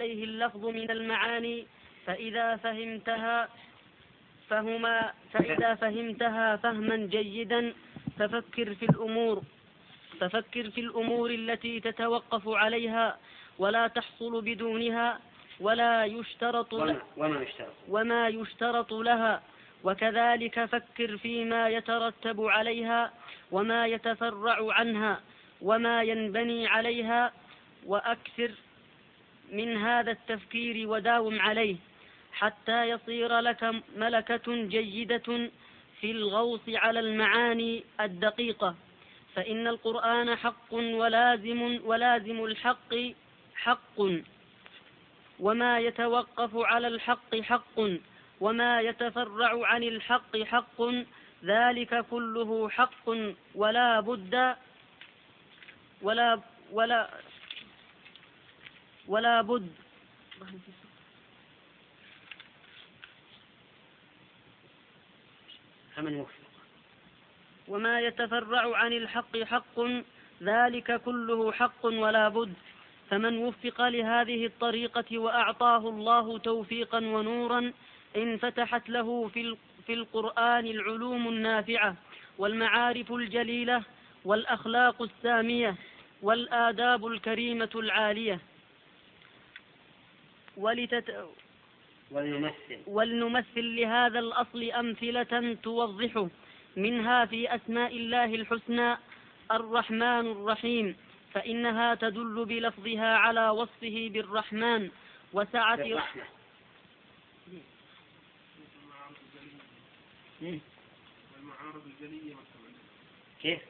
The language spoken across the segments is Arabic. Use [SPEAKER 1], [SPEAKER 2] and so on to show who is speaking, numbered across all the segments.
[SPEAKER 1] عليه اللفظ من المعاني فإذا فهمتها فهما فإذا فهمتها فهما جيدا ففكر في الأمور ففكر في الأمور التي تتوقف عليها ولا تحصل بدونها ولا يشترط
[SPEAKER 2] وما, وما يشترط.
[SPEAKER 1] وما يشترط لها وكذلك فكر فيما يترتب عليها وما يتفرع عنها وما ينبني عليها وأكثر من هذا التفكير وداوم عليه حتى يصير لك ملكة جيدة في الغوص على المعاني الدقيقة. فإن القرآن حق ولازم ولازم الحق حق. وما يتوقف على الحق حق وما يتفرع عن الحق حق ذلك كله حق ولا بد ولا ولا ولا بد.
[SPEAKER 2] فمن وفق
[SPEAKER 1] وما يتفرع عن الحق حق ذلك كله حق ولا بد. فمن وفق لهذه الطريقة وأعطاه الله توفيقا ونورا انفتحت له في في القرآن العلوم النافعة والمعارف الجليلة والأخلاق السامية والآداب الكريمة العالية. ولتت...
[SPEAKER 2] ولنمثل.
[SPEAKER 1] ولنمثل لهذا الأصل أمثلة توضحه منها في أسماء الله الحسنى الرحمن الرحيم فإنها تدل بلفظها على وصفه بالرحمن وسعة
[SPEAKER 3] والمعارض الجلية
[SPEAKER 2] كيف؟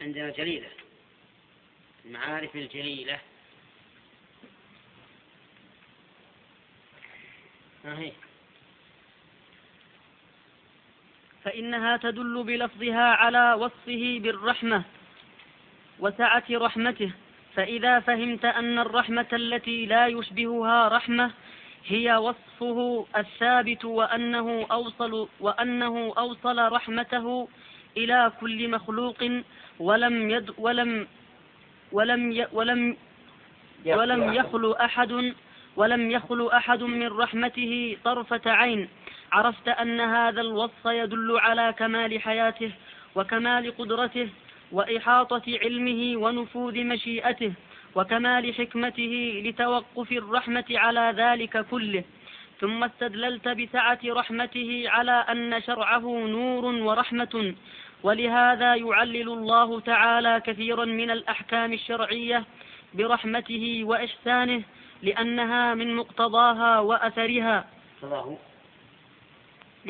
[SPEAKER 2] عندنا جليلة. المعارف الجليلة. هي
[SPEAKER 1] فإنها تدل بلفظها على وصفه بالرحمة وسعة رحمته. فإذا فهمت أن الرحمة التي لا يشبهها رحمة هي وصفه الثابت وأنه أوصل وأنه أوصل رحمته إلى كل مخلوق ولم يد ولم ولم ي ولم ولم يخلو أحد ولم يخلو أحد من رحمته طرفة عين. عرفت أن هذا الوصف يدل على كمال حياته وكمال قدرته وإحاطة علمه ونفوذ مشيئته وكمال حكمته لتوقف الرحمة على ذلك كله. ثم استدللت بسعة رحمته على أن شرعه نور ورحمة ولهذا يعلل الله تعالى كثيرا من الأحكام الشرعية برحمته وإحسانه لأنها من مقتضاها وأثرها.
[SPEAKER 2] مقتضاه؟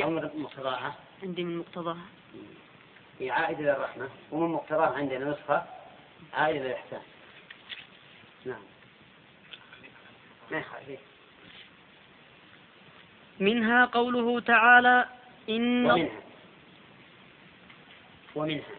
[SPEAKER 2] أمر مقتضاها؟
[SPEAKER 1] عندي من مقتضاها.
[SPEAKER 2] هي عائدة للرحمة ومن مقتضاها عندنا نسخة عائدة للإحسان. نعم. ما يخالف
[SPEAKER 1] منها قوله تعالى إن
[SPEAKER 2] ومنها. ومنها.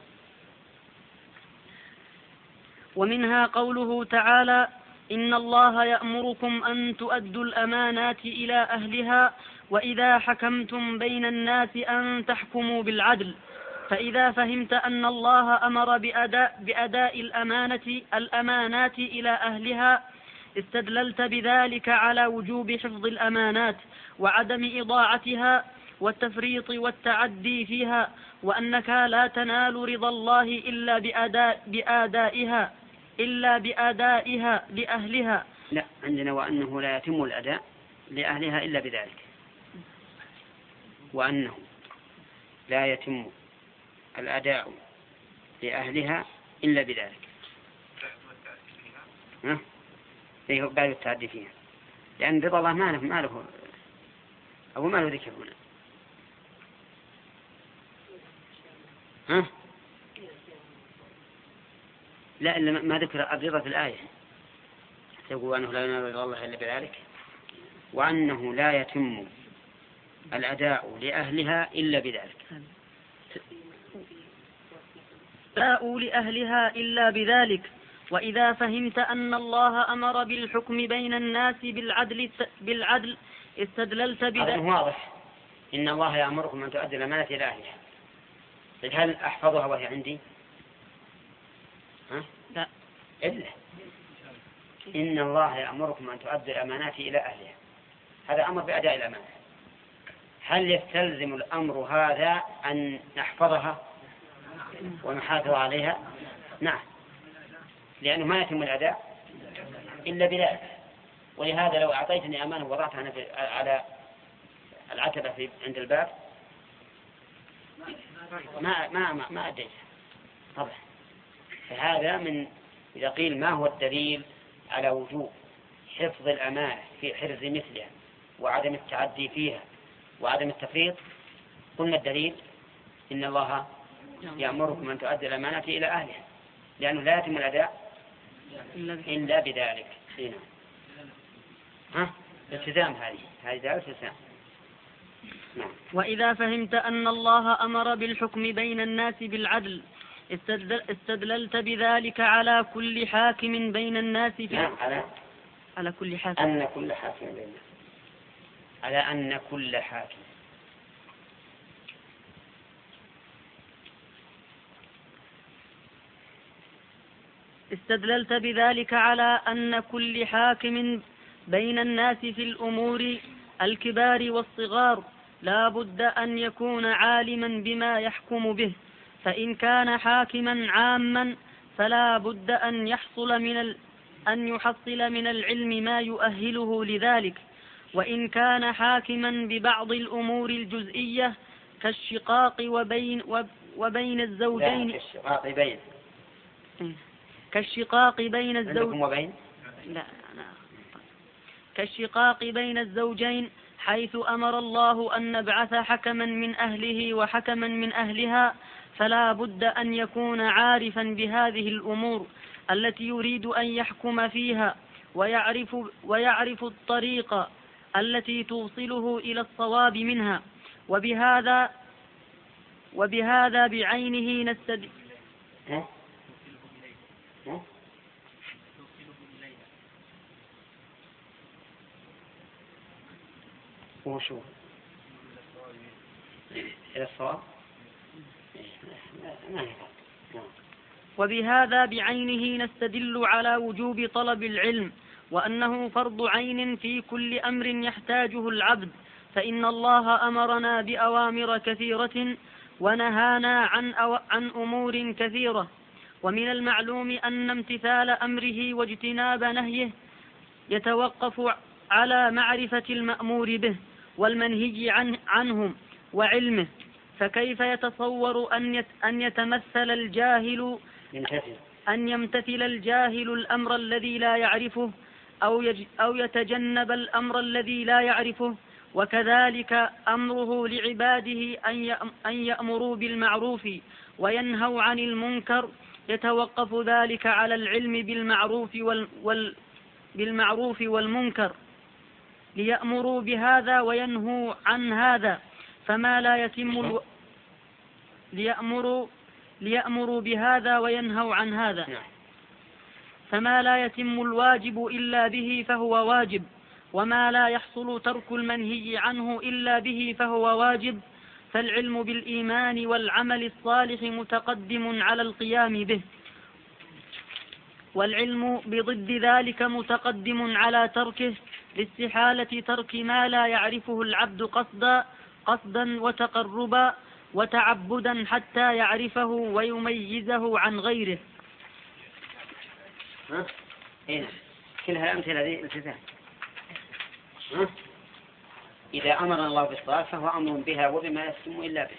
[SPEAKER 1] ومنها قوله تعالى إن الله يأمركم أن تؤدوا الأمانات إلى أهلها وإذا حكمتم بين الناس أن تحكموا بالعدل. فإذا فهمت أن الله أمر بأداء, بأداء الأمانة الأمانات إلى أهلها استدللت بذلك على وجوب حفظ الأمانات وعدم إضاعتها والتفريط والتعدي فيها وأنك لا تنال رضا الله إلا بأداء بآدائها إلا بأدائها لأهلها
[SPEAKER 2] لا عندنا وأنه لا يتم الأداء لأهلها إلا بذلك. وأنه لا يتم الأداء لأهلها إلا بذلك. ها؟ إيه بعد التعدي فيها. لأن رضا الله ما له ما له أو ما له ذكر هنا. ها؟ لا إلا ما ذكر الرضا في الآية تقول أنه لا ينال رضا الله إلا بذلك. وأنه لا يتم الأداء لأهلها إلا بذلك.
[SPEAKER 1] باءوا لأهلها إلا بذلك. وإذا فهمت أن الله أمر بالحكم بين الناس بالعدل بالعدل استدللت بذلك
[SPEAKER 2] واضح. إن الله يأمركم أن تؤدوا الأمانة إلى أهلها. طيب هل أحفظها وهي عندي؟ ها؟
[SPEAKER 1] لا.
[SPEAKER 2] إن الله يأمركم أن تؤدوا الأمانات إلى أهلها. هذا أمر بأداء الأمانة. هل يستلزم الأمر هذا أن نحفظها ونحافظ عليها؟ نعم. لأنه ما يتم الأداء إلا بذلك. ولهذا لو أعطيتني أمانة وضعتها على العتبة في عند الباب ما ما ما, ما أديتها طبعا. فهذا من إذا قيل ما هو الدليل على وجوب حفظ الأمانة في حرز مثلها وعدم التعدي فيها وعدم التفريط؟ قلنا الدليل إن الله يأمركم أن تؤدي الأمانة إلى أهلها لأنه لا يتم الأداء إلا بذلك. هنا نعم. ها؟ التزام هذه. هذه دعوة التزام.
[SPEAKER 1] وإذا فهمت أن الله أمر بالحكم بين الناس بالعدل استدللت بذلك على كل حاكم بين الناس في
[SPEAKER 2] نعم على
[SPEAKER 1] على كل حاكم.
[SPEAKER 2] أن كل حاكم بين الناس. على أن كل حاكم.
[SPEAKER 1] استدللت بذلك على أن كل حاكم بين الناس في الأمور الكبار والصغار. لا بد أن يكون عالما بما يحكم به فإن كان حاكما عاما فلا بد أن يحصل من ال... أن يحصل من العلم ما يؤهله لذلك. وإن كان حاكما ببعض الأمور الجزئية كالشقاق وبين وبين الزوجين.
[SPEAKER 2] كالشقاق بين.
[SPEAKER 1] كالشقاق بين الزوجين
[SPEAKER 2] وبين؟
[SPEAKER 1] لا لا. كالشقاق بين الزوجين حيث أمر الله أن نبعث حكما من أهله وحكما من أهلها فلا بد أن يكون عارفا بهذه الأمور التي يريد أن يحكم فيها ويعرف, ويعرف الطريق التي توصله إلى الصواب منها. وبهذا وبهذا بعينه نستدل
[SPEAKER 2] وشو إلى الصواب؟
[SPEAKER 1] وبهذا بعينه نستدل على وجوب طلب العلم وأنه فرض عين في كل أمر يحتاجه العبد فإن الله أمرنا بأوامر كثيرة ونهانا عن, أو عن أمور كثيرة. ومن المعلوم أن امتثال أمره واجتناب نهيه يتوقف على معرفة المأمور به. والمنهي عن عنهم وعلمه فكيف يتصور أن أن يتمثل الجاهل أن يمتثل الجاهل الأمر الذي لا يعرفه أو, أو يتجنب الأمر الذي لا يعرفه؟ وكذلك أمره لعباده أن يأمروا بالمعروف وينهوا عن المنكر. يتوقف ذلك على العلم بالمعروف وال وال بالمعروف والمنكر. ليأمروا بهذا وينهوا عن هذا. فما لا يتم ألو... ليأمروا ليأمروا بهذا وينهوا عن هذا. نعم. فما لا يتم الواجب إلا به فهو واجب. وما لا يحصل ترك المنهي عنه إلا به فهو واجب. فالعلم بالإيمان والعمل الصالح متقدم على القيام به. والعلم بضد ذلك متقدم على تركه. لاستحالة ترك ما لا يعرفه العبد قصدا قصدا وتقربا وتعبدا حتى يعرفه ويميزه عن غيره.
[SPEAKER 2] ها؟ إيه؟ كل هالأمثلة هذه التزام إذا أمرنا الله بالصلاة فهو أمر بها وبما يسلم إلا به.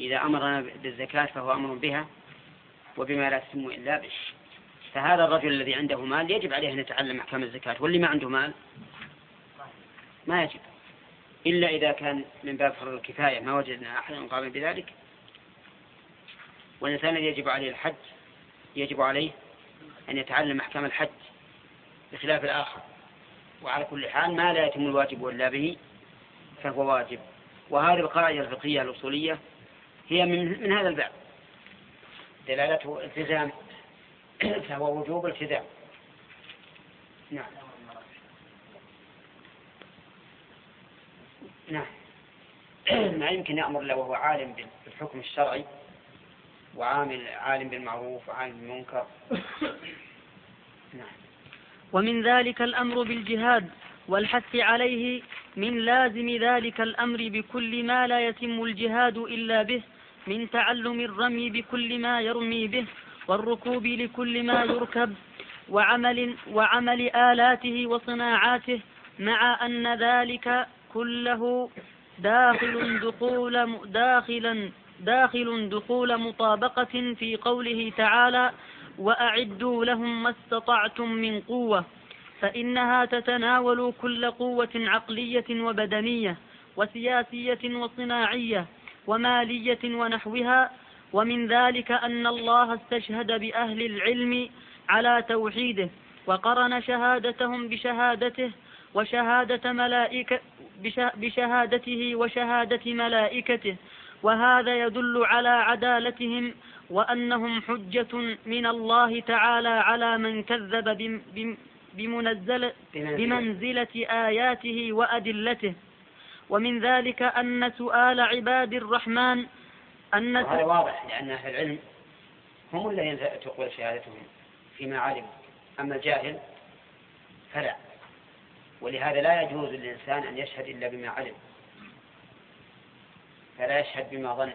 [SPEAKER 2] إذا أمرنا بالزكاة فهو أمر بها وبما لا يسلم إلا به. فهذا الرجل الذي عنده مال يجب عليه أن يتعلم أحكام الزكاة واللي ما عنده مال ما يجب. إلا إذا كان من باب فرض الكفاية ما وجدنا أحدا قام بذلك. والإنسان الذي يجب عليه الحج يجب عليه أن يتعلم أحكام الحج بخلاف الآخر. وعلى كل حال ما لا يتم الواجب إلا به فهو واجب. وهذه القاعدة الفقهية الأصولية هي من, من هذا الباب. دلالته التزام فهو وجوب التزام نعم. نعم. ما يمكن يأمر إلا وهو عالم بالحكم الشرعي وعامل عالم بالمعروف وعالم بالمنكر. نعم.
[SPEAKER 1] ومن ذلك الأمر بالجهاد والحث عليه من لازم ذلك الأمر بكل ما لا يتم الجهاد إلا به من تعلم الرمي بكل ما يرمي به. والركوب لكل ما يركب وعمل وعمل آلاته وصناعاته مع أن ذلك كله داخل دخول داخلا داخل دخول مطابقة في قوله تعالى وأعدوا لهم ما استطعتم من قوة فإنها تتناول كل قوة عقلية وبدنية وسياسية وصناعية ومالية ونحوها ومن ذلك أن الله استشهد بأهل العلم على توحيده وقرن شهادتهم بشهادته وشهادة ملائكة بشهادته وشهادة ملائكته. وهذا يدل على عدالتهم وأنهم حجة من الله تعالى على من كذب بمنزل بمنزلة آياته وأدلته. ومن ذلك أن سؤال عباد الرحمن أن
[SPEAKER 2] هذا واضح لأن أهل العلم هم الذين تقبل شهادتهم فيما علموا أما الجاهل فلا. ولهذا لا يجوز للإنسان أن يشهد إلا بما علم فلا يشهد بما ظن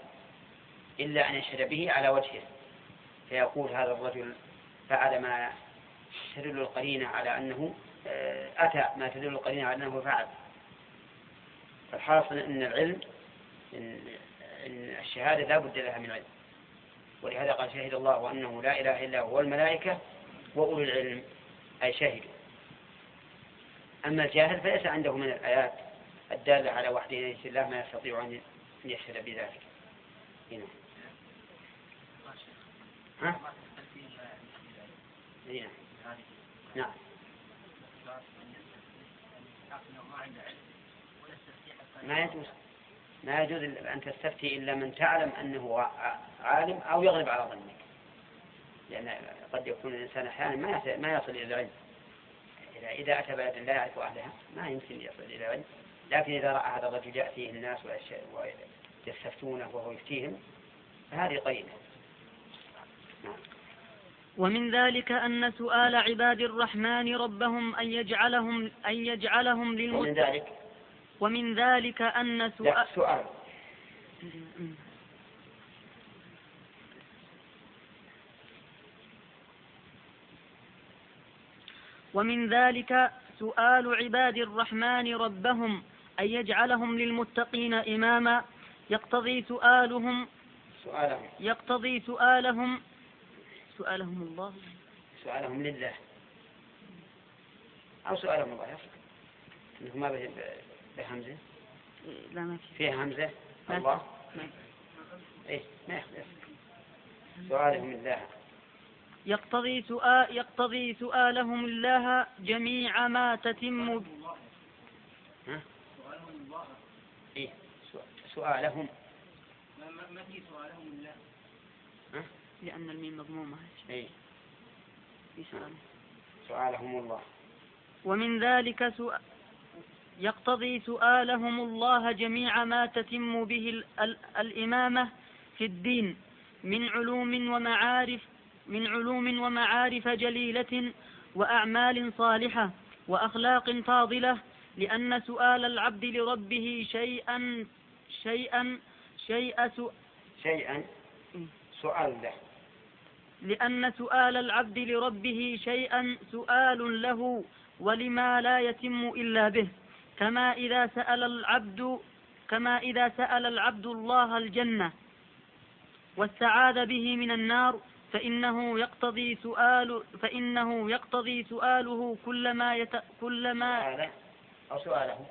[SPEAKER 2] إلا أن يشهد به على وجهه. فيقول هذا الرجل فعل ما تدل القرينة على أنه آه، أتى ما تدل القرينة على أنه فعل. فالحاصل أن العلم الشهادة لا بد لها من علم. ولهذا قال شهد الله أنه لا إله إلا هو الملائكة وأولو العلم. أي شهدوا. أما الجاهل فليس عنده من الآيات الدالة على وحدانية الله ما يستطيع أن يشهد بذلك. هنا ها؟ هنا. نعم. ما يجوز. ما يجوز أن تستفتي إلا من تعلم أنه عالم أو يغلب على ظنك. لأن قد يكون الإنسان أحيانا ما ما يصل إلى العلم. إذا إذا أتى بلد لا يعرف أهلها ما يمكن يصل إلى العلم. لكن إذا رأى هذا الرجل يأتيه الناس ويستفتونه وهو يفتيهم فهذه قرينة نعم.
[SPEAKER 1] ومن ذلك أن سؤال عباد الرحمن ربهم أن يجعلهم أن يجعلهم للمت...
[SPEAKER 2] ومن ذلك
[SPEAKER 1] ومن ذلك أن سؤال
[SPEAKER 2] سؤال.
[SPEAKER 1] ومن ذلك سؤال عباد الرحمن ربهم أن يجعلهم للمتقين إماما. يقتضي سؤالهم
[SPEAKER 2] سؤالهم.
[SPEAKER 1] يقتضي سؤالهم. سؤالهم الله.
[SPEAKER 2] سؤالهم لله. أو سؤالهم الله يصح ما به بهمزة
[SPEAKER 1] لا ما في.
[SPEAKER 2] فيها همزة الله. إيه ما سؤالهم لله
[SPEAKER 1] يقتضي سؤال يقتضي سؤالهم الله جميع ما تتم
[SPEAKER 2] ها؟ إيه سؤالهم.
[SPEAKER 3] ما في سؤالهم الله.
[SPEAKER 2] ها؟
[SPEAKER 1] لأن الميم مضمومة.
[SPEAKER 2] إيه.
[SPEAKER 1] سؤال.
[SPEAKER 2] سؤالهم الله.
[SPEAKER 1] ومن ذلك سؤال يقتضي سؤالهم الله جميع ما تتم به الإمامة في الدين من علوم ومعارف من علوم ومعارف جليلة وأعمال صالحة وأخلاق فاضلة لأن سؤال العبد لربه شيئا شيئا سؤ...
[SPEAKER 2] شيئا سؤال له.
[SPEAKER 1] لأن سؤال العبد لربه شيئا سؤال له ولما لا يتم إلا به. كما إذا سأل العبد كما إذا سأل العبد الله الجنة واستعاذ به من النار فإنه يقتضي سؤال فإنه يقتضي سؤاله كلما يت... كلما
[SPEAKER 2] أو سؤاله.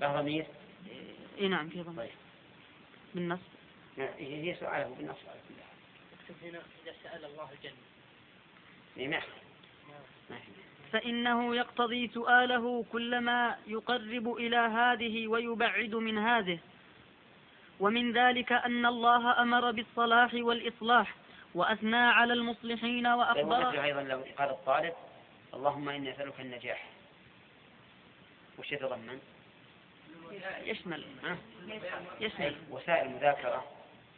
[SPEAKER 2] له ضمير؟
[SPEAKER 1] إيه نعم في ضمير.
[SPEAKER 2] طيب.
[SPEAKER 1] بالنص.
[SPEAKER 2] هي سؤاله بالنص.
[SPEAKER 4] هنا إذا سأل الله الجنة.
[SPEAKER 2] إيه ما
[SPEAKER 1] فإنه يقتضي سؤاله كلما يقرب إلى هذه ويبعد من هذه. ومن ذلك أن الله أمر بالصلاح والإصلاح وأثنى على المصلحين وأخبر
[SPEAKER 2] أيضا لو قال الطالب اللهم إني أسألك النجاح. وش يتضمن؟
[SPEAKER 1] يشمل؟ يشمل.
[SPEAKER 2] وسائل المذاكرة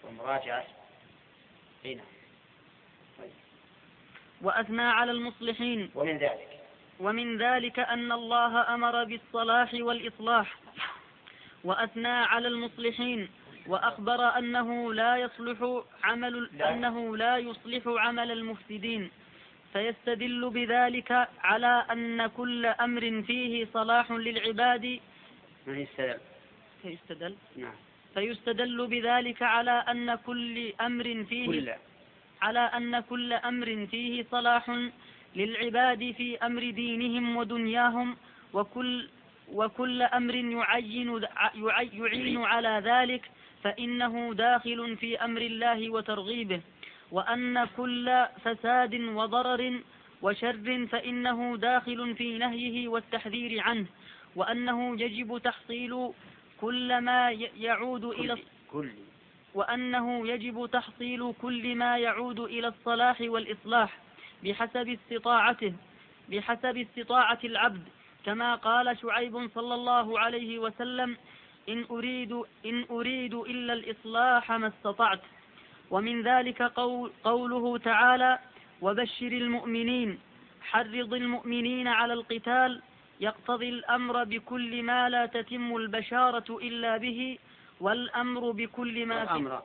[SPEAKER 2] والمراجعة. هنا طيب.
[SPEAKER 1] وأثنى على المصلحين.
[SPEAKER 2] ومن ذلك
[SPEAKER 1] ومن ذلك أن الله أمر بالصلاح والإصلاح وأثنى على المصلحين وأخبر أنه لا يصلح عمل. أنه لا يصلح عمل المفسدين. فيستدل بذلك على أن كل أمر فيه صلاح للعباد.
[SPEAKER 2] ما يستدل.
[SPEAKER 1] فيستدل.
[SPEAKER 2] نعم.
[SPEAKER 1] فيستدل بذلك على أن كل أمر فيه
[SPEAKER 2] كل.
[SPEAKER 1] على أن كل أمر فيه صلاح للعباد في أمر دينهم ودنياهم وكل وكل أمر يعين يعي- يعين على ذلك فإنه داخل في أمر الله وترغيبه. وأن كل فساد وضرر وشر فإنه داخل في نهيه والتحذير عنه. وأنه يجب تحصيل كل ما يعود إلى
[SPEAKER 2] كل.
[SPEAKER 1] وأنه يجب تحصيل كل ما يعود إلى الصلاح والإصلاح. بحسب استطاعته بحسب استطاعة العبد. كما قال شعيب صلى الله عليه وسلم إن أريد إن أريد إلا الإصلاح ما استطعت. ومن ذلك قول قوله تعالى وبشر المؤمنين حرض المؤمنين على القتال يقتضي الأمر بكل ما لا تتم البشارة إلا به والأمر بكل ما في
[SPEAKER 2] الأمر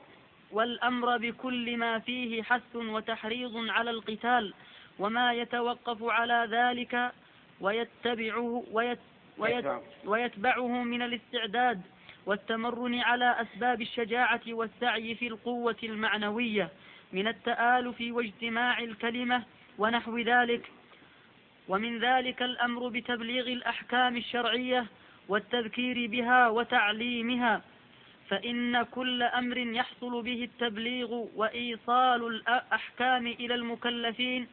[SPEAKER 1] والأمر بكل ما فيه حث وتحريض على القتال وما يتوقف على ذلك ويتبعه ويت ويت
[SPEAKER 2] يتبعه.
[SPEAKER 1] ويتبعه من الاستعداد والتمرن على أسباب الشجاعة والسعي في القوة المعنوية من التآلف واجتماع الكلمة ونحو ذلك ومن ذلك الأمر بتبليغ الأحكام الشرعية والتذكير بها وتعليمها فإن كل أمر يحصل به التبليغ وإيصال الأحكام إلى المكلفين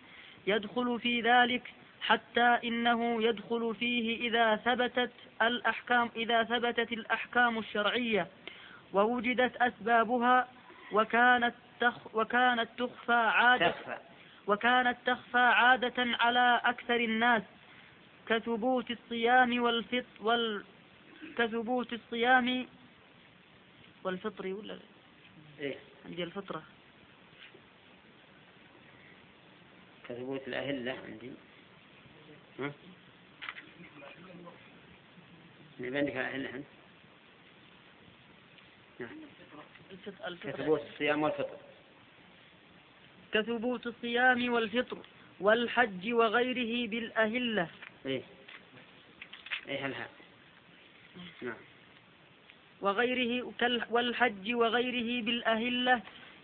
[SPEAKER 1] يدخل في ذلك حتى إنه يدخل فيه إذا ثبتت الأحكام إذا ثبتت الأحكام الشرعية ووجدت أسبابها وكانت تخ وكانت تخفى عادة وكانت تخفى عادة على أكثر الناس كثبوت الصيام والفطر وال كثبوت الصيام والفطر ولا لا؟
[SPEAKER 2] إيه.
[SPEAKER 1] عندي الفطرة.
[SPEAKER 2] كثبوت الأهلة عندي. ها؟ اللي عندك الأهلة أنت؟ نعم.
[SPEAKER 1] الفطرة
[SPEAKER 2] كثبوت الصيام والفطر.
[SPEAKER 1] كثبوت الصيام والفطر والحج وغيره بالأهلة.
[SPEAKER 2] إيه. إيه هلها نعم.
[SPEAKER 1] وغيره والحج وغيره بالأهلة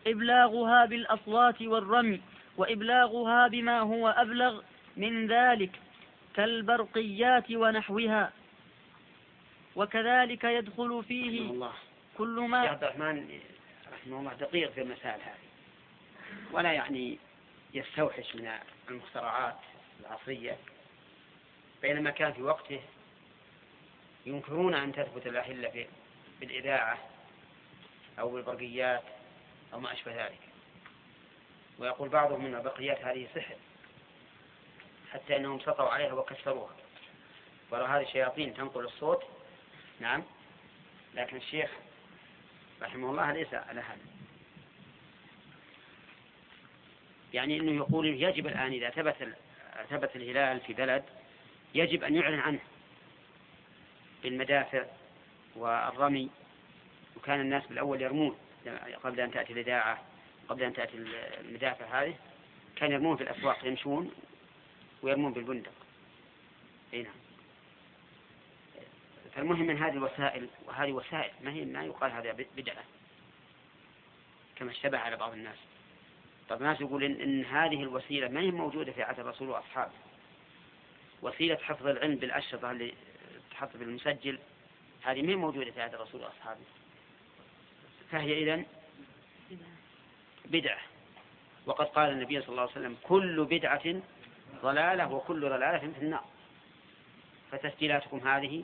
[SPEAKER 1] إبلاغها بالأصوات والرمي وإبلاغها بما هو أبلغ من ذلك كالبرقيات ونحوها. وكذلك يدخل فيه
[SPEAKER 2] الله.
[SPEAKER 1] كل ما
[SPEAKER 2] عبد الرحمن رحمه الله دقيق في المسائل هذه ولا يعني يستوحش من المخترعات العصرية بينما كان في وقته ينكرون أن تثبت الأهلة في- بالإذاعة أو بالبرقيات أو ما أشبه ذلك. ويقول بعضهم من البرقيات هذه سحر حتى أنهم سطوا عليها وكسروها. ورى هذه الشياطين تنقل الصوت. نعم. لكن الشيخ رحمه الله ليس على هذا. يعني إنه يقول يجب الآن إذا ثبت ثبت الهلال في بلد يجب أن يعلن عنه بالمدافع والرمي وكان الناس بالأول يرمون قبل أن تأتي الإذاعة قبل أن تأتي المدافع هذه كان يرمون في الأسواق يمشون ويرمون بالبندق. إي نعم. فالمهم من هذه الوسائل وهذه وسائل ما هي ما يقال هذا بدعة كما اشتبه على بعض الناس. بعض الناس يقول إن, إن هذه الوسيلة ما هي موجودة في عهد الرسول وأصحابه؟ وسيلة حفظ العلم بالأشرطة اللي تحط بالمسجل هذه ما موجودة في عهد الرسول وأصحابه؟ فهي إذن بدعة. وقد قال النبي صلى الله عليه وسلم كل بدعة ضلالة وكل ضلالة في النار. فتسجيلاتكم هذه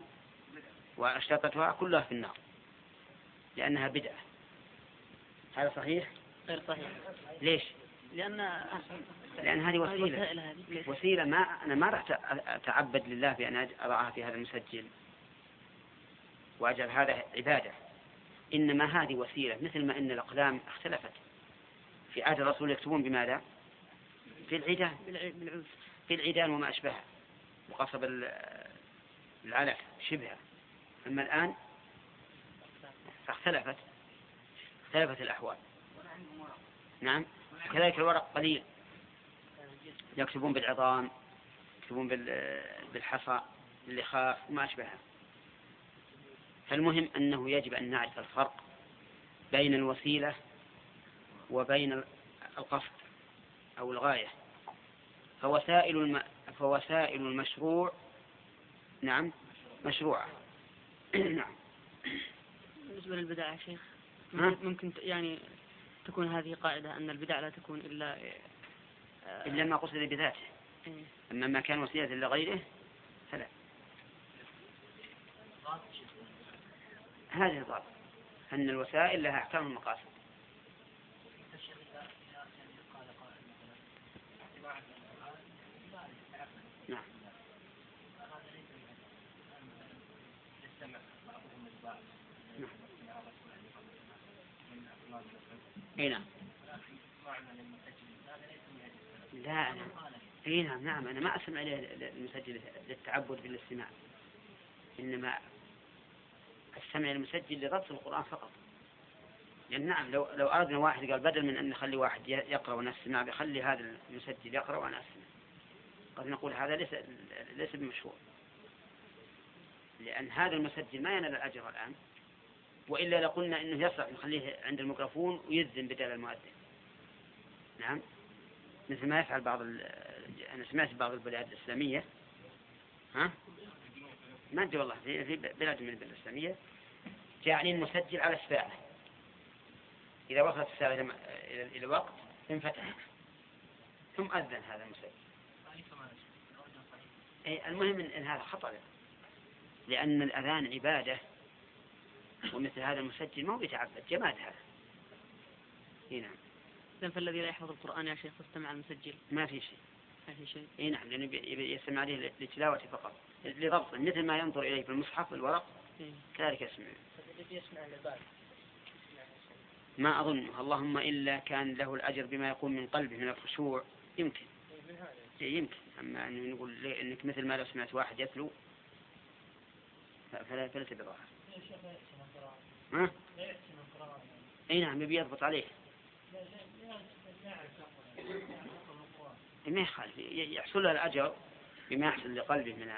[SPEAKER 2] وأشرطتها كلها في النار لأنها بدعة. هذا صحيح؟
[SPEAKER 1] غير صحيح.
[SPEAKER 2] ليش؟
[SPEAKER 1] لأن
[SPEAKER 2] لأن هذه وسيلة؟ وسيلة ما أنا ما راح أتعبد لله بأن أضعها في هذا المسجل. وأجعل هذا عبادة. إنما هذه وسيلة مثل ما أن الأقلام اختلفت. في عهد الرسول يكتبون بماذا؟ في العيدان. في العيدان وما أشبهها. وقصب ال- العلف شبهها. أما الآن فاختلفت. اختلفت الأحوال. نعم. كذلك الورق قليل. يكتبون بالعظام يكتبون بال- بالحصى باللخاف وما أشبهها. فالمهم أنه يجب أن نعرف الفرق بين الوسيلة وبين القصد أو الغاية. فوسائل الم... فوسائل المشروع نعم مشروعة. نعم.
[SPEAKER 1] بالنسبة للبدع يا شيخ؟ ممكن, يعني تكون هذه قاعدة أن البدع لا تكون إلا
[SPEAKER 2] إلا ما قصد بذاته.
[SPEAKER 1] إيه.
[SPEAKER 2] أما ما كان وسيلة لغيره فلا. هذه الضابط أن الوسائل لها أحكام المقاصد نعم. إي نعم. لا أنا إي نعم نعم أنا ما أسمع ل- المسجل للتعبد بالاستماع. إنما استمع المسجل لضبط القرآن فقط. يعني نعم لو لو أردنا واحد قال بدل من أن نخلي واحد ي- يقرأ وأنا استمع بخلي هذا المسجل يقرأ وأنا استمع قد نقول هذا ليس ليس بمشروع. لأن هذا المسجل ما ينال الأجر الآن وإلا لقلنا إنه يصلح نخليه عند الميكروفون ويذن بدل المؤذن. نعم؟ مثل ما يفعل بعض. أنا سمعت بعض البلاد الإسلامية ها؟ ما أدري والله في في بلاد من البلاد الإسلامية جاعلين مسجل على الساعة. إذا وصلت إلى إلى الوقت انفتح. ثم أذن هذا المسجل. أي المهم ان إن هذا خطأ. لأن الأذان عبادة ومثل هذا المسجل ما هو بيتعبد جماد هذا. اي نعم.
[SPEAKER 1] إذن فالذي لا يحفظ القرآن يا شيخ واستمع المسجل.
[SPEAKER 2] ما في شيء.
[SPEAKER 1] ما في شيء
[SPEAKER 2] اي نعم لأنه يستمع عليه لتلاوته فقط لضبطه مثل ما ينظر اليه في المصحف الورق
[SPEAKER 1] إيه.
[SPEAKER 2] كذلك يسمع
[SPEAKER 4] يسمع
[SPEAKER 2] ما اظنه اللهم الا كان له الاجر بما يقوم من قلبه من الخشوع يمكن إيه يمكن اما انه نقول ليه انك مثل ما لو سمعت واحد يتلو فلا فليس بظاهر ها؟ اي نعم يبي يضبط عليه ما يخالف. يحصل له الأجر بما يحصل لقلبه من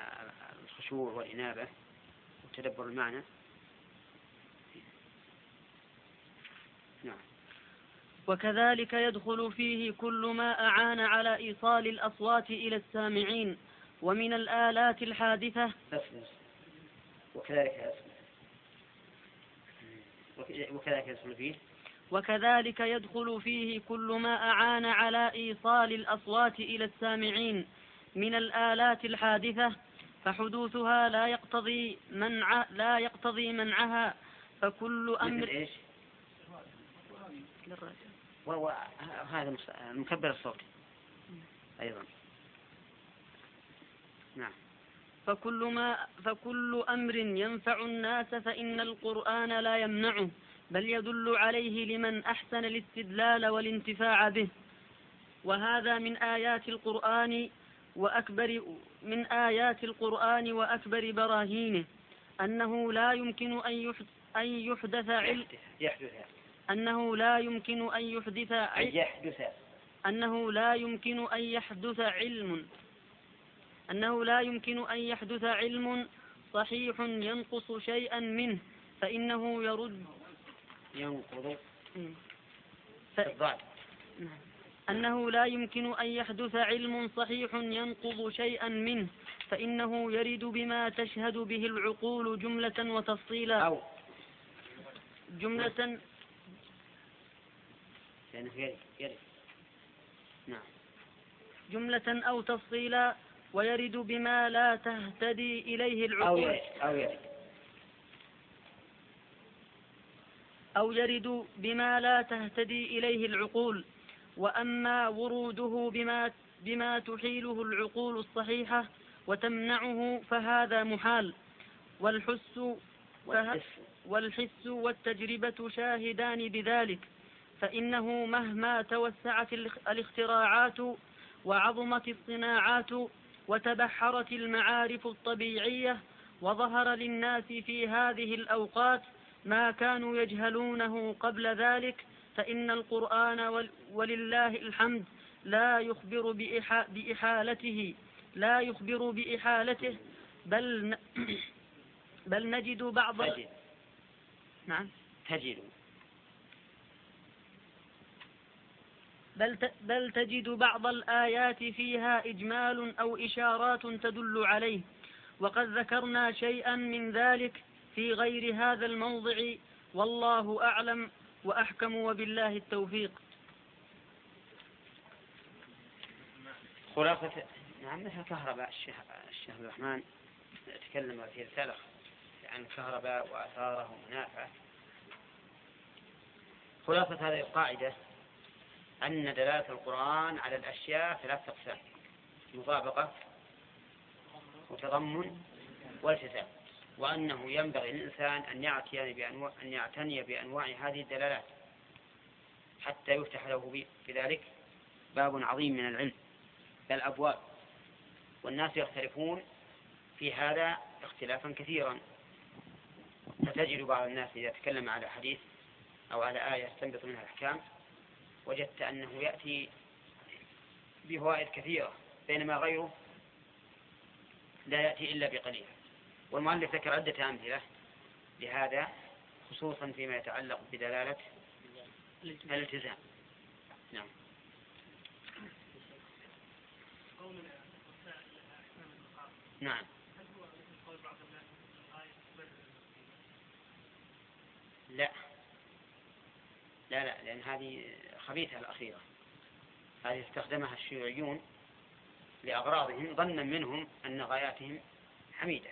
[SPEAKER 2] الخشوع والإنابة وتدبر المعنى. نعم.
[SPEAKER 1] وكذلك يدخل فيه كل ما أعان على إيصال الأصوات إلى السامعين ومن الآلات الحادثة.
[SPEAKER 2] وكذلك وكذلك يصل فيه.
[SPEAKER 1] وكذلك يدخل فيه كل ما أعان على إيصال الأصوات إلى السامعين من الآلات الحادثة فحدوثها لا يقتضي منع لا يقتضي منعها فكل أمر
[SPEAKER 2] إيش؟ وهو هذا المكبر الصوتي أيضا. نعم.
[SPEAKER 1] فكل ما فكل أمر ينفع الناس فإن القرآن لا يمنعه. بل يدل عليه لمن أحسن الاستدلال والانتفاع به. وهذا من آيات القرآن وأكبر من آيات القرآن وأكبر براهينه أنه لا يمكن أن يحدث أن يحدث علم
[SPEAKER 2] يحدث
[SPEAKER 1] أنه لا يمكن أن يحدث
[SPEAKER 2] أن يحدث.
[SPEAKER 1] أنه لا يمكن أن يحدث علم. أنه لا يمكن أن يحدث علم صحيح ينقص شيئا منه فإنه يرد
[SPEAKER 2] ينقض
[SPEAKER 1] ف...
[SPEAKER 2] الضاد
[SPEAKER 1] أنه لا يمكن أن يحدث علم صحيح ينقض شيئا منه فإنه يرد بما تشهد به العقول جملة وتفصيلا.
[SPEAKER 2] أو.
[SPEAKER 1] جملة.
[SPEAKER 2] لأنه يرد يرد نعم.
[SPEAKER 1] جملة أو تفصيلا ويرد بما لا تهتدي إليه
[SPEAKER 2] أو
[SPEAKER 1] العقول.
[SPEAKER 2] يرد أو يرد
[SPEAKER 1] أو يرد بما لا تهتدي إليه العقول وأما وروده بما بما تحيله العقول الصحيحة وتمنعه فهذا محال. والحس والحس والتجربة شاهدان بذلك فإنه مهما توسعت الاخ- الاختراعات وعظمت الصناعات وتبحرت المعارف الطبيعية وظهر للناس في هذه الأوقات ما كانوا يجهلونه قبل ذلك فإن القرآن ول- ولله الحمد لا يخبر بإحا بإحالته لا يخبر بإحالته بل ن... بل نجد بعض
[SPEAKER 2] تجد.
[SPEAKER 1] نعم.
[SPEAKER 2] تجد.
[SPEAKER 1] بل ت... بل تجد بعض الآيات فيها إجمال أو إشارات تدل عليه وقد ذكرنا شيئا من ذلك في غير هذا الموضع والله أعلم وأحكم وبالله التوفيق.
[SPEAKER 2] خلاصة نعم مثل كهرباء الشيخ الشيخ عبد الرحمن تكلم في رسالة عن الكهرباء وآثاره ومنافعه خلاصة هذه القاعدة أن دلالة القرآن على الأشياء ثلاثة أقسام مطابقة وتضمن والتزام وأنه ينبغي للإنسان أن يعتني بأنواع أن يعتني بأنواع هذه الدلالات حتى يفتح له بذلك باب عظيم من العلم بل أبواب. والناس يختلفون في هذا اختلافا كثيرا. فتجد بعض الناس إذا تكلم على حديث أو على آية يستنبط منها الأحكام وجدت أنه يأتي بفوائد كثيرة بينما غيره لا يأتي إلا بقليل. والمؤلف ذكر عدة أمثلة لهذا خصوصا فيما يتعلق بدلالة الالتزام. نعم. نعم. لا. لا لا لأن هذه خبيثة الأخيرة. هذه استخدمها الشيوعيون لأغراضهم ظنا منهم أن غاياتهم حميدة.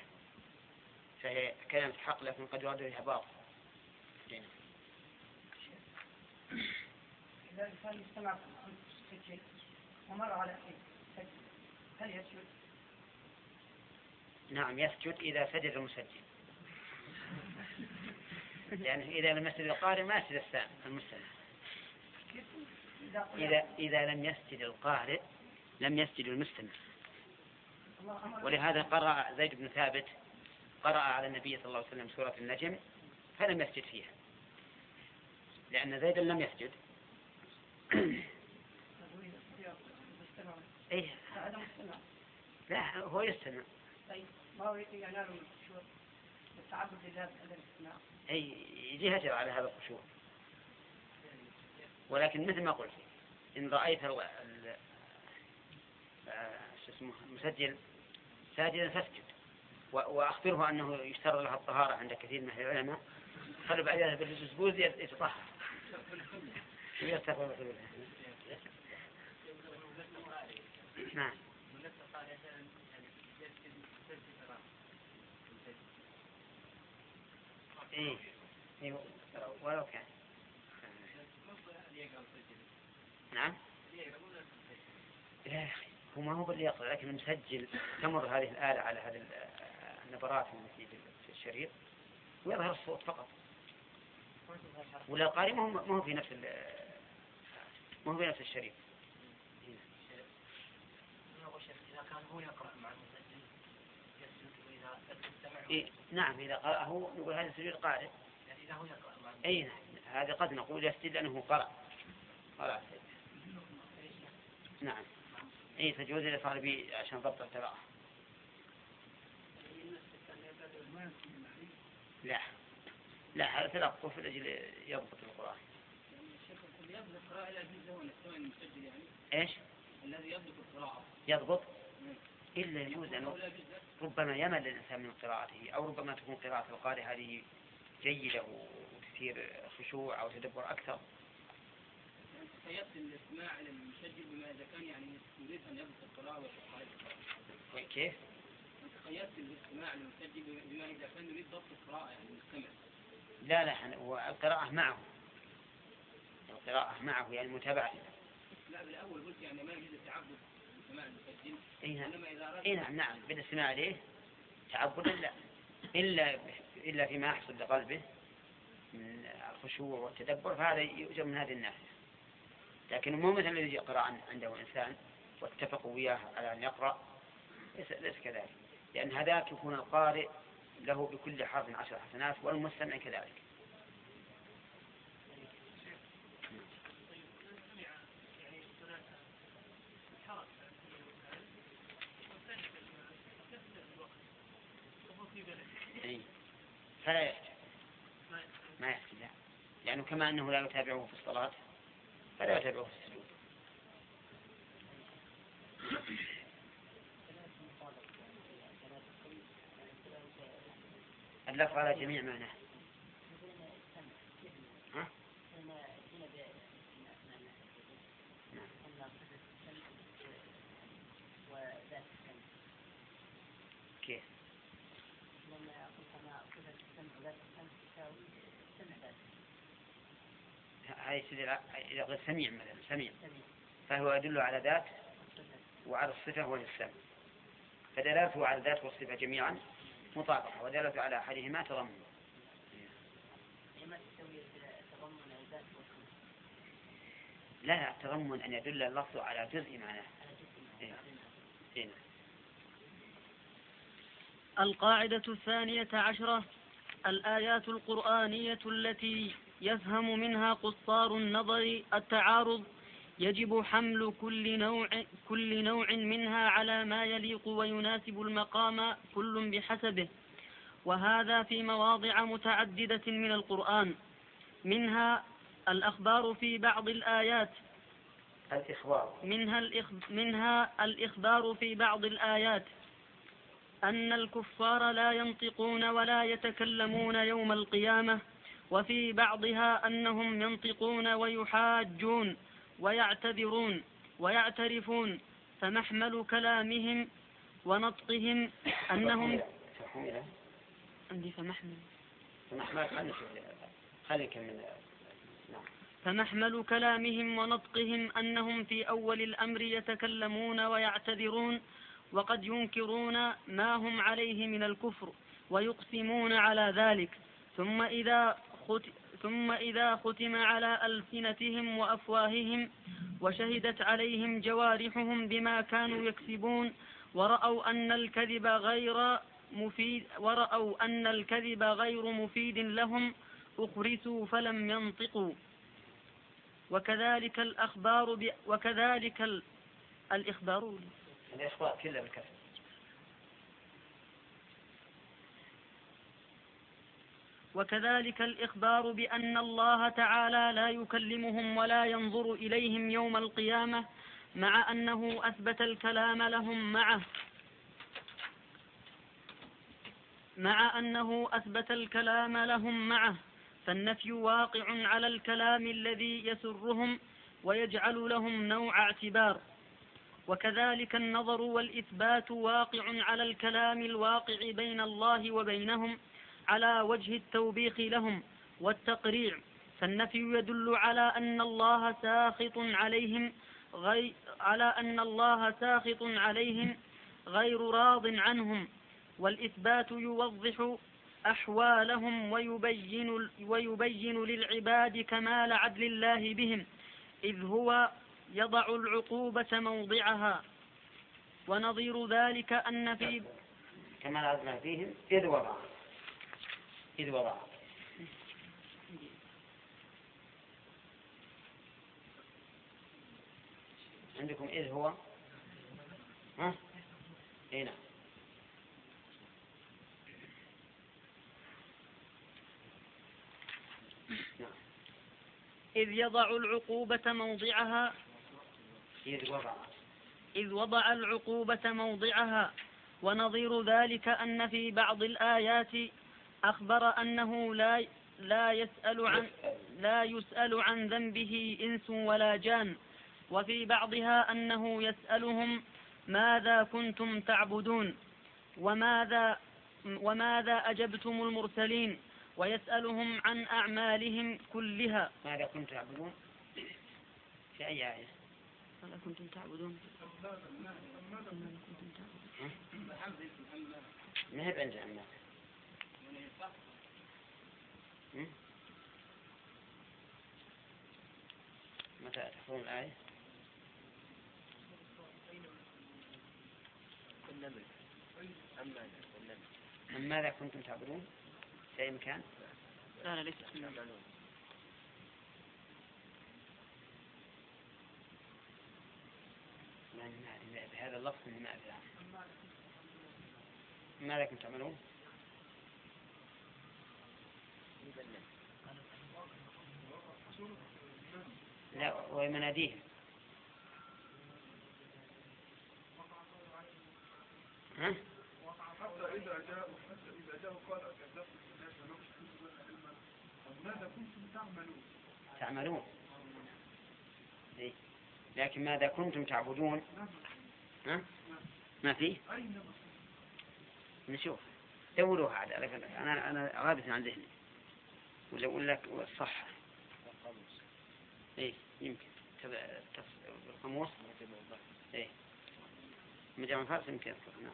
[SPEAKER 2] فهي كلمة حق لكن قد يراد بها باطل.
[SPEAKER 5] إذا الإنسان يستمع في شيء ومر على شيء هل يسجد؟
[SPEAKER 2] نعم يسجد إذا سجد المسجل لأنه إذا لم يسجد القارئ ما يسجد السامع المستمع.
[SPEAKER 5] إذا
[SPEAKER 2] إذا إذا لم يسجد القارئ لم يسجد المستمع.
[SPEAKER 5] الله أمر
[SPEAKER 2] ولهذا قرأ زيد بن ثابت قرأ على النبي صلى الله عليه وسلم سورة النجم فلم يسجد فيها. لأن زيدا لم يسجد. إيه. لا هو يستمع.
[SPEAKER 5] طيب ما هو ينال من الخشوع والتعبد لله بهذا الاستماع.
[SPEAKER 2] أي يجي هجر على هذا الخشوع ولكن مثل ما قلت إن رأيت آه، شو اسمه المسجل ساجدا فاسجد. وأخبره أنه يشترط له الطهارة عند كثير من العلماء. خلوا بعد ذلك بالجزبوز يت- يتطهر. ويستغفر الله نعم. إيه. إيه ولو كان. نعم. لا يا أخي هو ما هو باللي يقرأ لكن مسجل تمر هذه الآلة على هذه ال- النبرات التي في الشريط ويظهر الصوت فقط. ولا القارئ ما هو هو في نفس ما هو في نفس الشريط.
[SPEAKER 4] هو
[SPEAKER 2] إيه نعم إذا قرأه نقول هذا سجود قارئ.
[SPEAKER 4] إذا هو يقرأ
[SPEAKER 2] أي نعم هذا قد نقول يسجد لأنه قرأ. قرأ. نعم. أي تجوز إذا صار بي عشان ضبط القراءة لا. لا هذا تلقف لأجل يضبط القرآن.
[SPEAKER 3] يبدو القراءة
[SPEAKER 2] إيش؟
[SPEAKER 3] الذي يبدو القراءة
[SPEAKER 2] يضبط؟ إلا يجوز أن
[SPEAKER 3] أو لا يجوز له
[SPEAKER 2] ربما يمل الإنسان من قراءته أو ربما تكون قراءة القارئ هذه جيدة وتثير خشوع أو تدبر أكثر.
[SPEAKER 3] تخيلت الاستماع إلى المسجل بما إذا كان يعني يريد أن يضبط القراءة والقراءة
[SPEAKER 2] كيف؟
[SPEAKER 3] تخيلت الاستماع للمسجل بما إذا كان يريد ضبط القراءة يعني المستمع
[SPEAKER 2] لا لا هو القراءة معه. القراءة معه يعني متابعة.
[SPEAKER 3] لا بالأول قلت يعني ما يجوز التعبد بسماع المسجل
[SPEAKER 2] أي نعم. إي نعم نعم. بالاستماع إليه تعبدا لا إلا إلا فيما يحصل لقلبه من الخشوع والتدبر فهذا يؤجر من هذه الناحية. لكن مو مثل الذي يقرأ عن- عنده إنسان واتفقوا وياه على أن يقرأ ليس كذلك. لأن هذاك يكون القارئ له بكل حرف عشر حسنات والمستمع كذلك. إيه. فلا يحتاج. ما يحتاج. لا. لأنه كما أنه لا يتابعه في الصلاة فلا يتابعه في اللفظ على جميع معناه؟ كيف؟ هذا يستدل إذا قلت سميع مثلا سميع فهو يدل على ذات وعلى الصفة وهي السمع فدلالته على الذات والصفة جميعا مطابقة ودلالته على أحدهما تضمن لا لا تضمن أن يدل اللفظ على جزء معناه. إيه.
[SPEAKER 1] القاعدة الثانية عشرة الآيات القرآنية التي يفهم منها قصار النظر التعارض يجب حمل كل نوع كل نوع منها على ما يليق ويناسب المقام كل بحسبه. وهذا في مواضع متعددة من القرآن. منها الأخبار في بعض الآيات.
[SPEAKER 2] الإخبار.
[SPEAKER 1] منها الإخ... منها الإخبار في بعض الآيات. أن الكفار لا ينطقون ولا يتكلمون يوم القيامة وفي بعضها أنهم ينطقون ويحاجون. ويعتذرون ويعترفون فمحمل كلامهم ونطقهم أنهم عندي فمحمل.
[SPEAKER 2] فمحمل
[SPEAKER 1] فمحمل كلامهم ونطقهم أنهم في أول الأمر يتكلمون ويعتذرون وقد ينكرون ما هم عليه من الكفر ويقسمون على ذلك. ثم إذا ثم إذا ختم على ألسنتهم وأفواههم وشهدت عليهم جوارحهم بما كانوا يكسبون ورأوا أن الكذب غير مفيد ورأوا أن الكذب غير مفيد لهم أخرسوا فلم ينطقوا وكذلك الأخبار. وكذلك ال... الإخبار
[SPEAKER 2] الإخبار كلها بالكسر
[SPEAKER 1] وكذلك الإخبار بأن الله تعالى لا يكلمهم ولا ينظر إليهم يوم القيامة مع أنه أثبت الكلام لهم معه مع أنه أثبت الكلام لهم معه فالنفي واقع على الكلام الذي يسرهم ويجعل لهم نوع اعتبار. وكذلك النظر والإثبات واقع على الكلام الواقع بين الله وبينهم على وجه التوبيخ لهم والتقريع. فالنفي يدل على أن الله ساخط عليهم غير على أن الله ساخط عليهم غير راض عنهم والإثبات يوضح أحوالهم ويبين, ويبين للعباد كمال عدل الله بهم إذ هو يضع العقوبة موضعها. ونظير ذلك أن في
[SPEAKER 2] كمال عدل فيهم إذ وضع إذ وضع. عندكم إذ هو؟ ها؟ إيه نعم.
[SPEAKER 1] إذ يضع العقوبة موضعها.
[SPEAKER 2] إذ وضع.
[SPEAKER 1] إذ وضع العقوبة موضعها. ونظير ذلك أن في بعض الآيات أخبر أنه لا لا يسأل عن لا يسأل عن ذنبه إنس ولا جان. وفي بعضها أنه يسألهم ماذا كنتم تعبدون؟ وماذا وماذا أجبتم المرسلين؟ ويسألهم عن أعمالهم كلها.
[SPEAKER 2] ماذا كنتم تعبدون؟ في أي آية؟
[SPEAKER 1] ماذا كنتم تعبدون؟
[SPEAKER 2] ما هي عمال متى تحفظون الآية؟ من ماذا كنتم تعبدون؟ في أي مكان؟
[SPEAKER 1] لا لا ليس
[SPEAKER 2] بهذا اللفظ من ما أدري. ماذا كنتم تعملون؟ لا ومناديهم ها؟
[SPEAKER 6] إذا حتى إذا الناس علما ماذا كنتم تعملون؟
[SPEAKER 2] تعملون إيه. لكن ماذا كنتم تعبدون ها؟ ما فيه نشوف دوروها عاد لكن أنا أنا غابت عن ذهني ولا ولا صح. إيه يمكن. تبع بالقاموس إيه. مجمع فارس يمكن يذكر. نعم.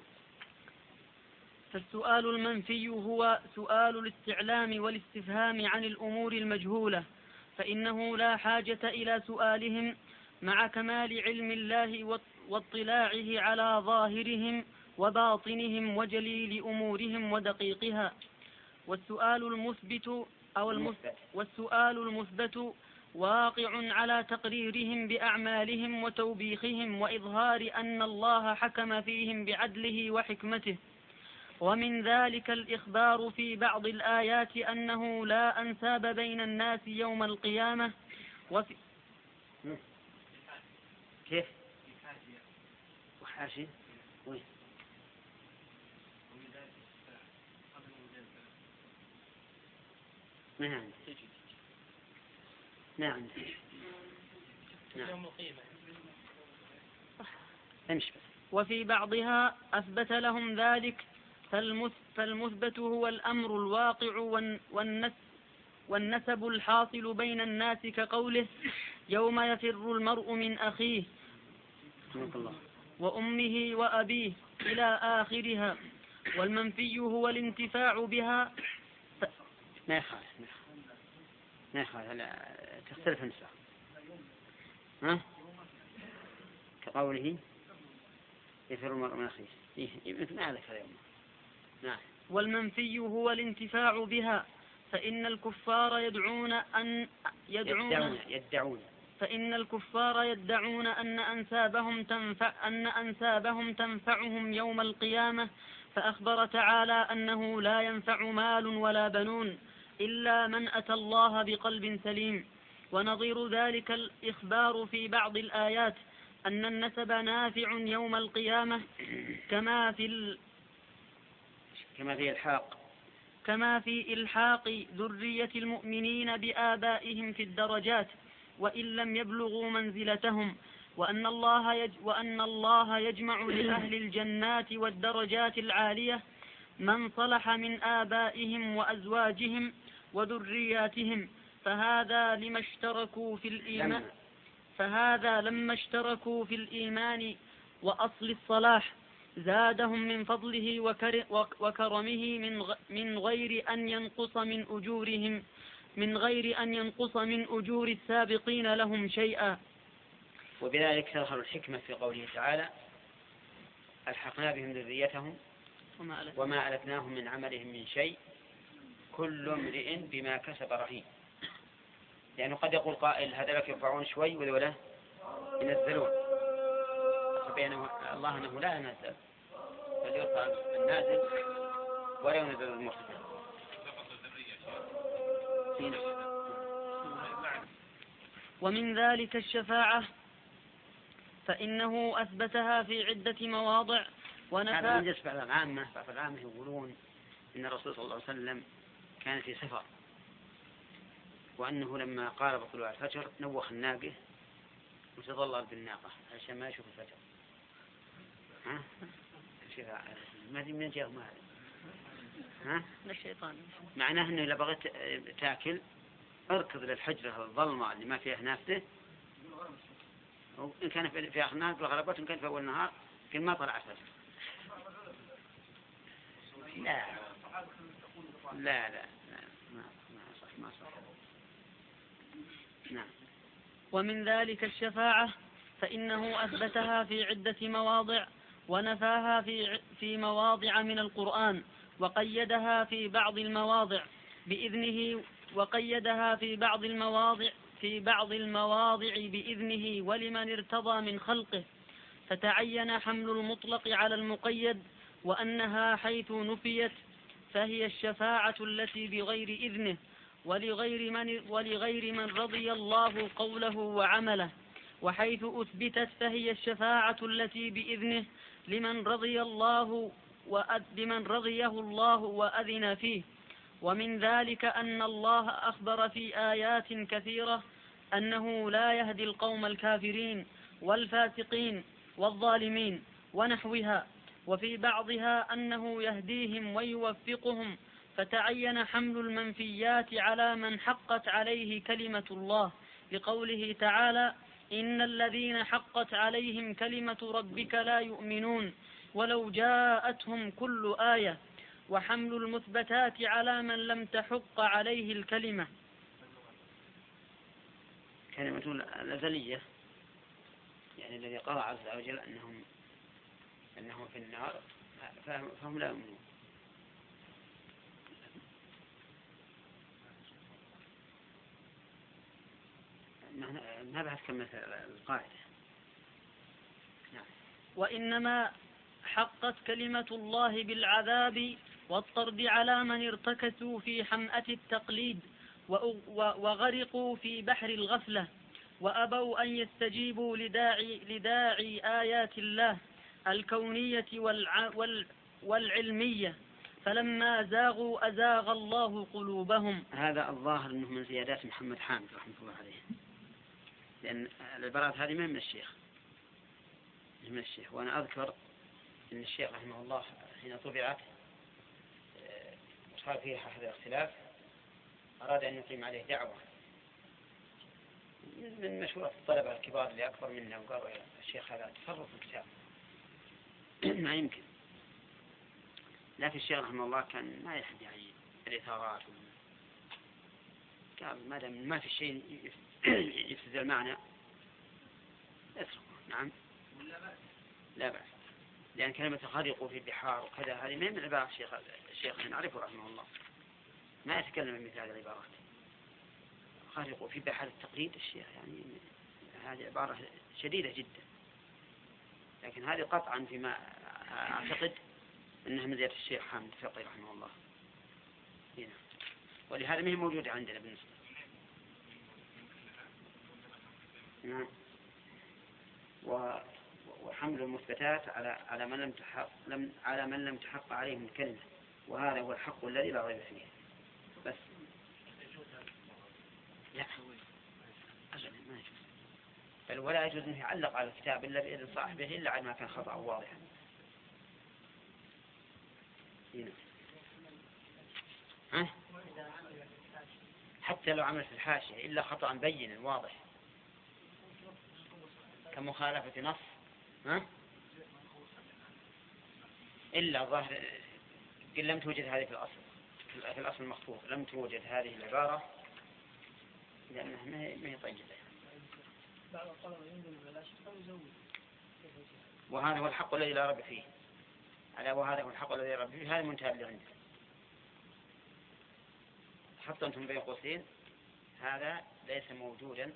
[SPEAKER 1] فالسؤال المنفي هو سؤال الاستعلام والاستفهام عن الأمور المجهولة فإنه لا حاجة إلى سؤالهم مع كمال علم الله واط- واطلاعه على ظاهرهم وباطنهم وجليل أمورهم ودقيقها. والسؤال المثبت أو المثبت والسؤال المثبت واقع على تقريرهم بأعمالهم وتوبيخهم وإظهار أن الله حكم فيهم بعدله وحكمته. ومن ذلك الإخبار في بعض الآيات أنه لا أنساب بين الناس يوم القيامة. وفي
[SPEAKER 2] كيف؟ وحاشي نعم. امشي بس
[SPEAKER 1] وفي بعضها أثبت لهم ذلك فالمث- فالمثبت هو الأمر الواقع والن- والنس والنسب الحاصل بين الناس كقوله يوم يفر المرء من أخيه وأمه وأبيه إلى آخرها والمنفي هو الانتفاع بها
[SPEAKER 2] ما يخالف ما يخالف. ما يخالف. لا تختلف النسخ ها؟ كقوله يفر المرء من أخيه. إيه مثل ما ذكر يوم. نعم
[SPEAKER 1] والمنفي هو الانتفاع بها فإن الكفار يدعون أن يدعون
[SPEAKER 2] يدعون يدعون.
[SPEAKER 1] فإن الكفار يدعون أن أنسابهم تنفع أن أنسابهم تنفعهم يوم القيامة فأخبر تعالى أنه لا ينفع مال ولا بنون. إلا من أتى الله بقلب سليم. ونظير ذلك الإخبار في بعض الآيات أن النسب نافع يوم القيامة كما في ال
[SPEAKER 2] كما في إلحاق.
[SPEAKER 1] كما في إلحاق ذرية المؤمنين بآبائهم في الدرجات وإن لم يبلغوا منزلتهم وأن الله يج وأن الله يجمع لأهل الجنات والدرجات العالية من صلح من آبائهم وأزواجهم وذرياتهم فهذا لما اشتركوا في الإيمان فهذا لما اشتركوا في الإيمان وأصل الصلاح زادهم من فضله وكر وك- وكرمه من من غير أن ينقص من أجورهم من غير أن ينقص من أجور السابقين لهم شيئا.
[SPEAKER 2] وبذلك تظهر الحكمة في قوله تعالى ألحقنا بهم ذريتهم
[SPEAKER 1] وما
[SPEAKER 2] ألتناهم من عملهم من شيء. كل امرئ بما كسب رهين. لأنه قد يقول قائل هذا لك يرفعون شوي وذولا ينزلون. فبين الله أنه لا ينزل. بل يرفع النازل ولا ينزل المرتفع
[SPEAKER 1] ومن ذلك الشفاعة فإنه أثبتها في عدة مواضع.
[SPEAKER 2] هذا
[SPEAKER 1] ونفى
[SPEAKER 2] بالنسبة بعض العامة. بعض العامة يقولون إن الرسول صلى الله عليه وسلم كان في سفر وأنه لما قارب طلوع الفجر نوخ الناقة وتظلل بالناقة. عشان ما يشوف الفجر. ها؟ ما أدري من جاء هذا ها؟
[SPEAKER 1] الشيطان.
[SPEAKER 2] معناه إنه إذا بغيت تاكل اركض للحجره الظلمة اللي ما فيها نافذة. وإن كان في في آخر النهار بالغربات وإن كان في أول النهار يمكن ما طلع الفجر. لا. لا لا. ما ما صح ما صح نعم
[SPEAKER 1] ومن ذلك الشفاعة فإنه أثبتها في عدة مواضع ونفاها في في مواضع من القرآن وقيدها في بعض المواضع بإذنه وقيدها في بعض المواضع في بعض المواضع بإذنه ولمن ارتضى من خلقه فتعين حمل المطلق على المقيد وأنها حيث نفيت فهي الشفاعة التي بغير إذنه ولغير من, ولغير من رضي الله قوله وعمله وحيث أثبتت فهي الشفاعة التي بإذنه لمن رضي الله وأد لمن رضيه الله وأذن فيه. ومن ذلك أن الله أخبر في آيات كثيرة أنه لا يهدي القوم الكافرين والفاسقين والظالمين ونحوها. وفي بعضها أنه يهديهم ويوفقهم فتعين حمل المنفيات على من حقت عليه كلمة الله لقوله تعالى إن الذين حقت عليهم كلمة ربك لا يؤمنون ولو جاءتهم كل آية. وحمل المثبتات على من لم تحق عليه الكلمة.
[SPEAKER 2] كلمة الأزلية يعني الذي قال عز وجل أنهم أنهم في النار فهم, لا يؤمنون. ما بحث كم القاعدة.
[SPEAKER 1] نعم. وإنما حقت كلمة الله بالعذاب والطرد على من ارتكسوا في حمأة التقليد وغرقوا في بحر الغفلة وأبوا أن يستجيبوا لداعي, لداعي آيات الله. الكونية والع والعلمية فلما زاغوا أزاغ الله قلوبهم.
[SPEAKER 2] هذا الظاهر أنه من زيادات محمد حامد رحمة الله عليه. لأن العبارات هذه ما من الشيخ. من الشيخ. وأنا أذكر أن الشيخ رحمه الله حين طبعت وصار فيها هذا الاختلاف أراد أن يقيم عليه دعوة. من مشورة الطلبة الكبار اللي أكبر منا وقالوا الشيخ هذا تصرف الكتاب. ما يمكن لكن الشيخ رحمه الله كان ما يحب يعني الإثارات قال ما دام ما في شيء يفسد المعنى اتركه. نعم. لا بأس. لأن كلمة غرقوا في البحار وكذا هذه ما من عبارة الشيخ الشيخ نعرفه رحمه الله. ما يتكلم مثل هذه العبارات. غرقوا في بحر التقليد الشيخ يعني هذه عبارة شديدة جدا. لكن هذه قطعا فيما أعتقد أنها من زيادة الشيخ حامد فقي رحمه الله. هنا. ولهذا ما هي موجودة عندنا بالنسبة. نعم. وحمل المثبتات على على من لم تحق لم على من لم تحق عليهم الكلمة. وهذا هو الحق الذي لا ريب فيه بس لا أجل ما يجوز بل ولا يجوز أن يعلق على الكتاب إلا بإذن صاحبه إلا على ما كان خطأ واضحا. ها؟ حتى لو عمل في الحاشية إلا خطأ بينا واضح كمخالفة نص ها؟ إلا ظاهر قل لم توجد هذه في الأصل في الأصل المخطوط لم توجد هذه العبارة لأنها ما هي طيبة وهذا هو الحق الذي لا رب فيه. على وهذا هو الحق الذي لا رب فيه. هذا منتهى اللي عنده حتى أنتم بين قوسين هذا ليس موجودا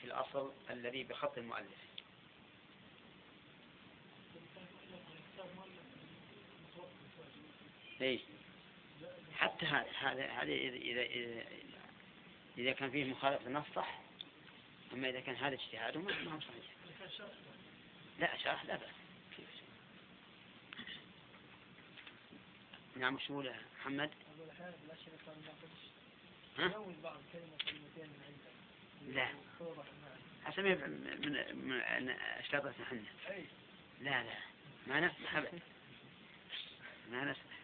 [SPEAKER 2] في الأصل الذي بخط المؤلف. إيه حتى هذا هذا إذا إذا إذا كان فيه مخالفة النص صح. أما إذا كان هذا اجتهاده ما هو صحيح. لا شرح لا بأس. نعم شو محمد؟ ها؟ لا. أسمي من من أشتاطتنا إحنا لا لا. ما نسمح أبدا ما نسمح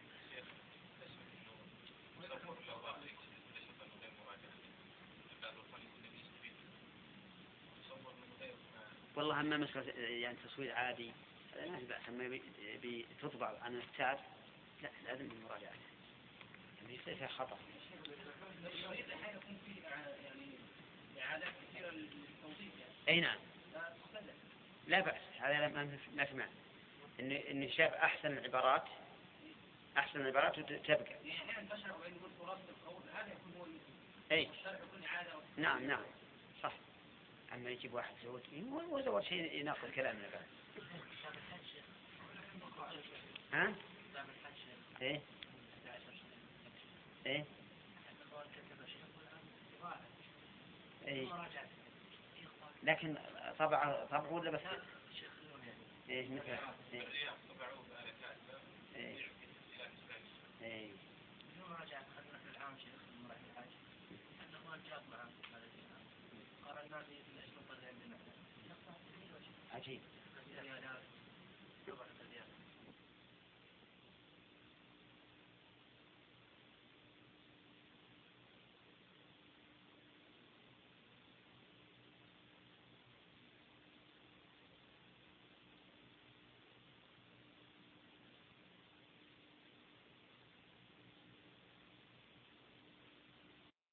[SPEAKER 2] والله أما مسألة يعني تصوير عادي لا بأس أما بتطبع عن الكتاب لا لازم المراجعة يعني, يعني فيها خطأ أي نعم لا بأس هذا ما سمعت إن إن شاف أحسن العبارات أحسن العبارات تبقى.
[SPEAKER 3] يعني أحيانا تشرح بين القول هذا يكون هو
[SPEAKER 2] أي. نعم نعم صح. أما يجيب واحد زوج إيه، شيء يناقض كلامنا بعد ها؟ إيه؟ إيه؟ إيه. لكن طبع طبع ولا بس؟ إيه مثل إيه. إيه. إيه.
[SPEAKER 4] مراجعة
[SPEAKER 2] عجيب.